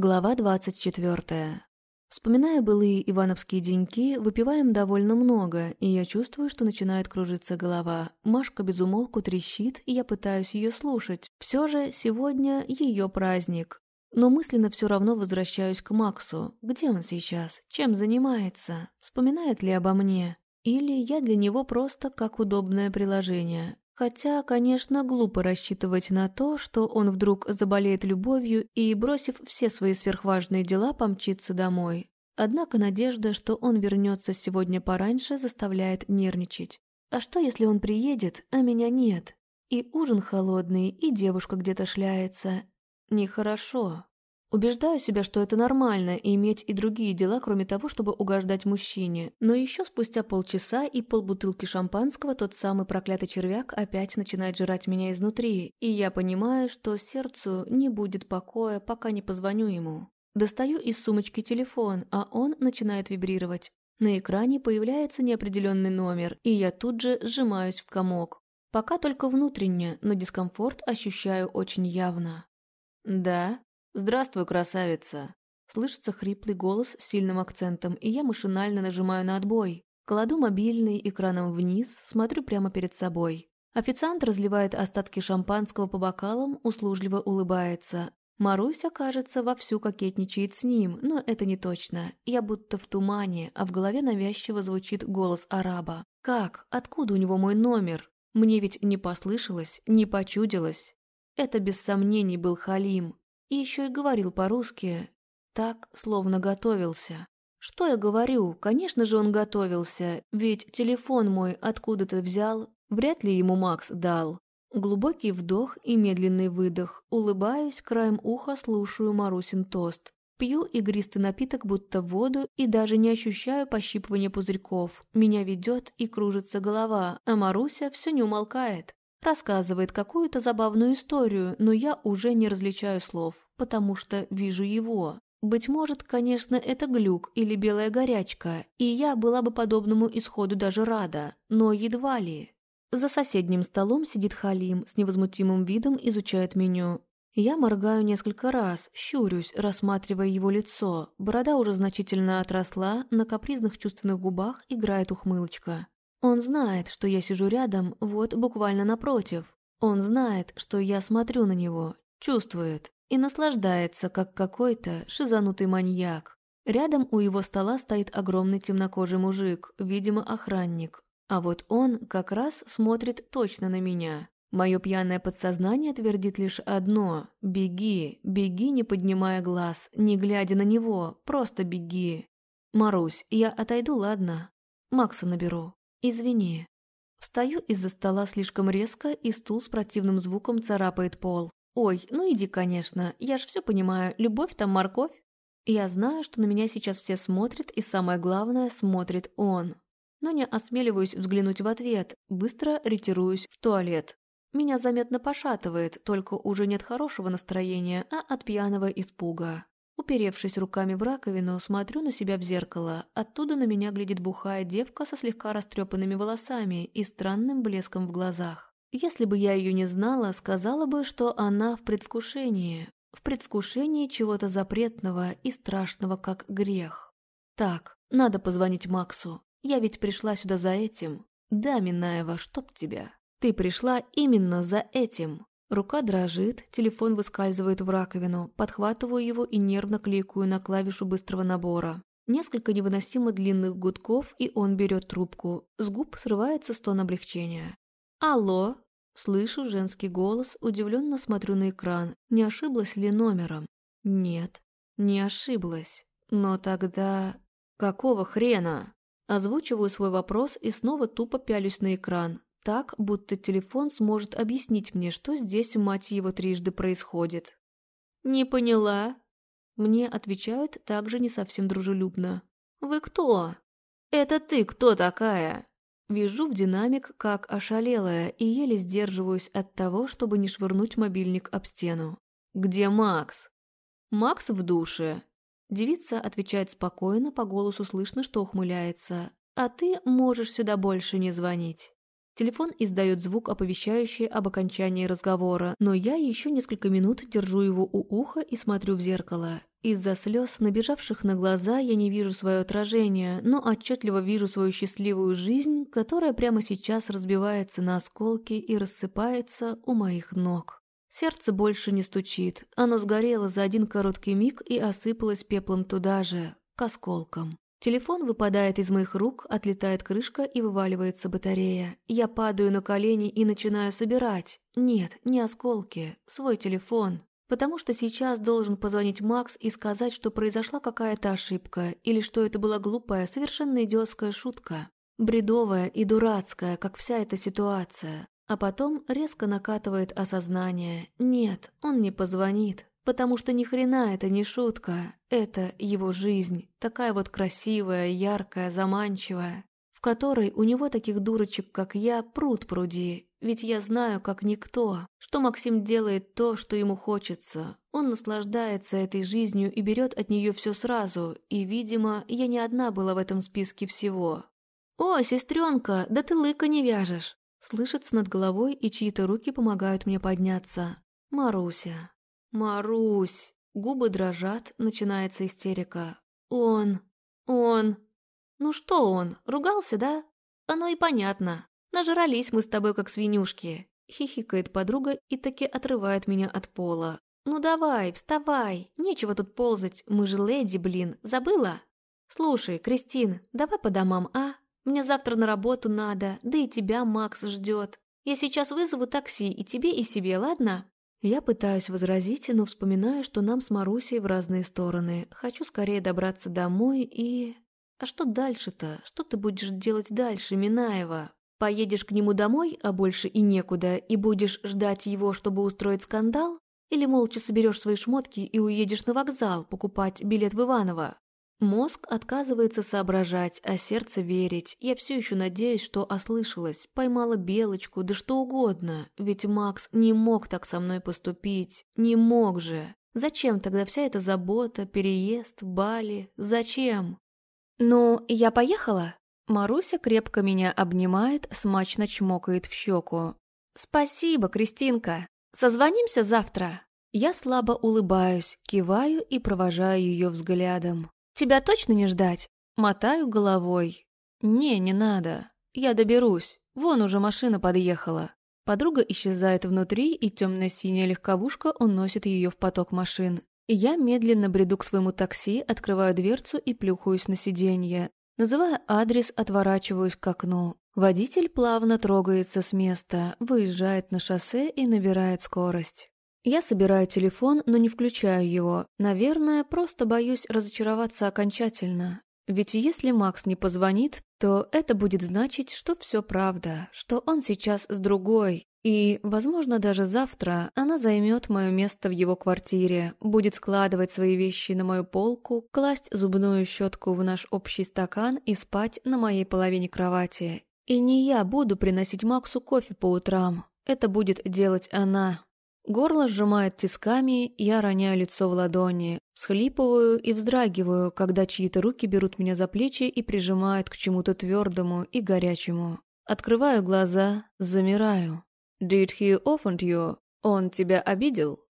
Глава 24. Вспоминая былые ивановские деньки, выпиваем довольно много, и я чувствую, что начинает кружиться голова. Машка безумолку трещит, и я пытаюсь ее слушать. Все же сегодня ее праздник. Но мысленно все равно возвращаюсь к Максу. Где он сейчас? Чем занимается? Вспоминает ли обо мне? Или я для него просто как удобное приложение? Хотя, конечно, глупо рассчитывать на то, что он вдруг заболеет любовью и, бросив все свои сверхважные дела, помчится домой. Однако надежда, что он вернется сегодня пораньше, заставляет нервничать. А что, если он приедет, а меня нет? И ужин холодный, и девушка где-то шляется. Нехорошо. Убеждаю себя, что это нормально, иметь и другие дела, кроме того, чтобы угождать мужчине. Но еще спустя полчаса и полбутылки шампанского тот самый проклятый червяк опять начинает жрать меня изнутри, и я понимаю, что сердцу не будет покоя, пока не позвоню ему. Достаю из сумочки телефон, а он начинает вибрировать. На экране появляется неопределенный номер, и я тут же сжимаюсь в комок. Пока только внутренне, но дискомфорт ощущаю очень явно. «Да», «Здравствуй, красавица!» Слышится хриплый голос с сильным акцентом, и я машинально нажимаю на отбой. Кладу мобильный экраном вниз, смотрю прямо перед собой. Официант разливает остатки шампанского по бокалам, услужливо улыбается. Маруся, кажется, вовсю кокетничает с ним, но это не точно. Я будто в тумане, а в голове навязчиво звучит голос араба. «Как? Откуда у него мой номер? Мне ведь не послышалось, не почудилось». Это без сомнений был Халим, и еще и говорил по-русски, так, словно готовился. Что я говорю? Конечно же он готовился, ведь телефон мой откуда-то взял, вряд ли ему Макс дал. Глубокий вдох и медленный выдох. Улыбаюсь, краем уха слушаю Марусин тост. Пью игристый напиток, будто воду, и даже не ощущаю пощипывания пузырьков. Меня ведет и кружится голова, а Маруся все не умолкает. Рассказывает какую-то забавную историю, но я уже не различаю слов, потому что вижу его. Быть может, конечно, это глюк или белая горячка, и я была бы подобному исходу даже рада, но едва ли. За соседним столом сидит Халим, с невозмутимым видом изучает меню. Я моргаю несколько раз, щурюсь, рассматривая его лицо. Борода уже значительно отросла, на капризных чувственных губах играет ухмылочка. Он знает, что я сижу рядом, вот буквально напротив. Он знает, что я смотрю на него, чувствует и наслаждается, как какой-то шизанутый маньяк. Рядом у его стола стоит огромный темнокожий мужик, видимо, охранник. А вот он как раз смотрит точно на меня. Мое пьяное подсознание твердит лишь одно – беги, беги, не поднимая глаз, не глядя на него, просто беги. Марусь, я отойду, ладно? Макса наберу. «Извини». Встаю из-за стола слишком резко, и стул с противным звуком царапает пол. «Ой, ну иди, конечно, я ж все понимаю, любовь там морковь». Я знаю, что на меня сейчас все смотрят, и самое главное, смотрит он. Но не осмеливаюсь взглянуть в ответ, быстро ретируюсь в туалет. Меня заметно пошатывает, только уже нет хорошего настроения, а от пьяного испуга. Уперевшись руками в раковину, смотрю на себя в зеркало. Оттуда на меня глядит бухая девка со слегка растрепанными волосами и странным блеском в глазах. Если бы я ее не знала, сказала бы, что она в предвкушении. В предвкушении чего-то запретного и страшного, как грех. Так, надо позвонить Максу. Я ведь пришла сюда за этим. Да, Минаева, чтоб тебя. Ты пришла именно за этим. Рука дрожит, телефон выскальзывает в раковину, подхватываю его и нервно кликаю на клавишу быстрого набора. Несколько невыносимо длинных гудков, и он берет трубку. С губ срывается стон облегчения. «Алло!» Слышу женский голос, удивленно смотрю на экран. Не ошиблась ли номером? Нет, не ошиблась. Но тогда... Какого хрена? Озвучиваю свой вопрос и снова тупо пялюсь на экран так, будто телефон сможет объяснить мне, что здесь, мать его, трижды происходит. «Не поняла?» Мне отвечают также не совсем дружелюбно. «Вы кто?» «Это ты кто такая?» Вижу в динамик, как ошалелая, и еле сдерживаюсь от того, чтобы не швырнуть мобильник об стену. «Где Макс?» «Макс в душе». Девица отвечает спокойно, по голосу слышно, что ухмыляется. «А ты можешь сюда больше не звонить». Телефон издает звук, оповещающий об окончании разговора, но я еще несколько минут держу его у уха и смотрю в зеркало. Из-за слез, набежавших на глаза, я не вижу свое отражение, но отчетливо вижу свою счастливую жизнь, которая прямо сейчас разбивается на осколки и рассыпается у моих ног. Сердце больше не стучит, оно сгорело за один короткий миг и осыпалось пеплом туда же, к осколкам. Телефон выпадает из моих рук, отлетает крышка и вываливается батарея. Я падаю на колени и начинаю собирать. Нет, не осколки, свой телефон. Потому что сейчас должен позвонить Макс и сказать, что произошла какая-то ошибка, или что это была глупая, совершенно идиотская шутка. Бредовая и дурацкая, как вся эта ситуация. А потом резко накатывает осознание. Нет, он не позвонит, Потому что ни хрена это не шутка. Это его жизнь. Такая вот красивая, яркая, заманчивая. В которой у него таких дурочек, как я, пруд пруди. Ведь я знаю, как никто, что Максим делает то, что ему хочется. Он наслаждается этой жизнью и берет от нее все сразу. И, видимо, я не одна была в этом списке всего. «О, сестренка, да ты лыка не вяжешь!» Слышится над головой, и чьи-то руки помогают мне подняться. Маруся. «Марусь!» Губы дрожат, начинается истерика. «Он! Он!» «Ну что он, ругался, да?» «Оно и понятно. Нажрались мы с тобой, как свинюшки!» Хихикает подруга и таки отрывает меня от пола. «Ну давай, вставай! Нечего тут ползать, мы же леди, блин, забыла?» «Слушай, Кристин, давай по домам, а? Мне завтра на работу надо, да и тебя Макс ждет. Я сейчас вызову такси и тебе, и себе, ладно?» Я пытаюсь возразить, но вспоминаю, что нам с Марусей в разные стороны. Хочу скорее добраться домой и... А что дальше-то? Что ты будешь делать дальше, Минаева? Поедешь к нему домой, а больше и некуда, и будешь ждать его, чтобы устроить скандал? Или молча соберешь свои шмотки и уедешь на вокзал покупать билет в Иваново? Мозг отказывается соображать, а сердце верить. Я все еще надеюсь, что ослышалась, поймала белочку, да что угодно. Ведь Макс не мог так со мной поступить. Не мог же. Зачем тогда вся эта забота, переезд, Бали? Зачем? «Ну, я поехала?» Маруся крепко меня обнимает, смачно чмокает в щеку. «Спасибо, Кристинка. Созвонимся завтра?» Я слабо улыбаюсь, киваю и провожаю ее взглядом. Тебя точно не ждать?» Мотаю головой. «Не, не надо. Я доберусь. Вон уже машина подъехала». Подруга исчезает внутри, и темно-синяя легковушка уносит ее в поток машин. Я медленно бреду к своему такси, открываю дверцу и плюхаюсь на сиденье. Называя адрес, отворачиваюсь к окну. Водитель плавно трогается с места, выезжает на шоссе и набирает скорость. Я собираю телефон, но не включаю его. Наверное, просто боюсь разочароваться окончательно. Ведь если Макс не позвонит, то это будет значить, что все правда, что он сейчас с другой. И, возможно, даже завтра она займет мое место в его квартире, будет складывать свои вещи на мою полку, класть зубную щетку в наш общий стакан и спать на моей половине кровати. И не я буду приносить Максу кофе по утрам. Это будет делать она. Горло сжимает тисками, я роняю лицо в ладони, схлипываю и вздрагиваю, когда чьи-то руки берут меня за плечи и прижимают к чему-то твердому и горячему. Открываю глаза, замираю. «Did he offend you? Он тебя обидел?»